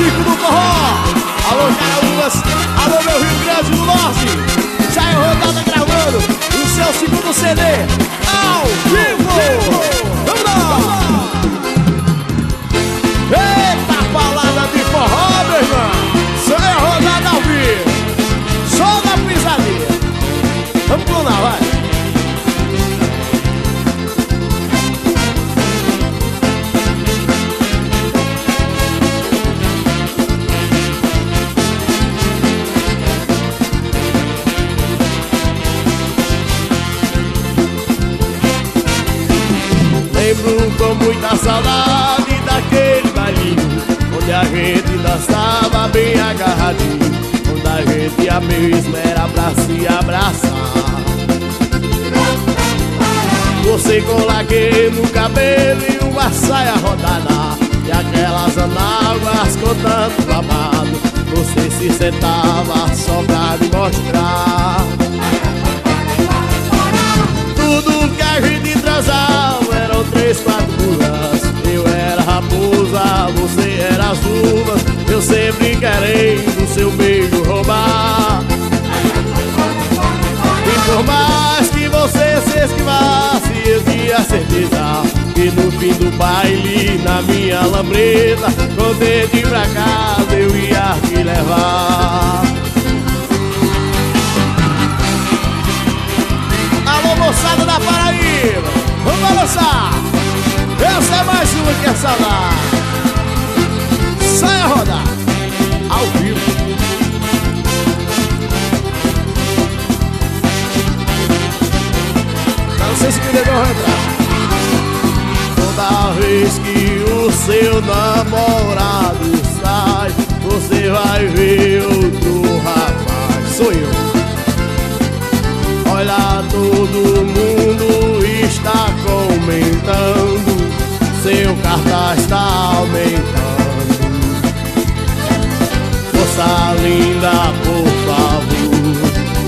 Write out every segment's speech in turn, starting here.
Circo do Forró. Alô, Caraúbas. Alô, meu Rio saudade daquele bailinho Onde a gente dançava bem agarradinho Onde a gente a mesma era pra se abraçar. Você com no cabelo e uma saia rodada E aquelas anáguas com tanto babado Você se sentava só pra me mostrar Lambreta Com dedo pra casa eu ia te levar Alô, moçada da Paraíba, vamos balançar. Essa é mais uma que é saudade. Sai a rodar, ao vivo. Não sei se deu entrar. Toda vez que seu namorado sai, você vai ver outro rapaz. Sou eu. Olha, todo mundo está comentando Seu cartaz está aumentando Moça linda, por favor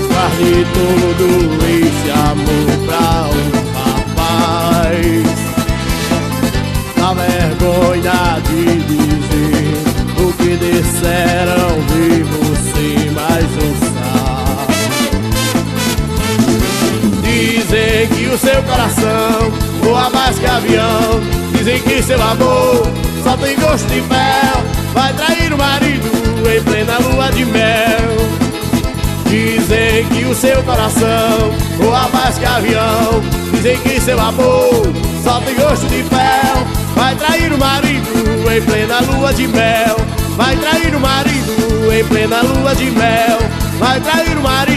Guarde todo esse amor pra O seu coração. Voa mais que avião Dizem que seu amor só tem gosto de mel. Vai trair o marido em plena lua de mel. Dizem que o seu coração voa mais que avião. Dizem que seu amor só tem gosto de fel Vai trair o marido em plena lua de mel. Vai trair o marido em plena lua de mel. Vai trair o marido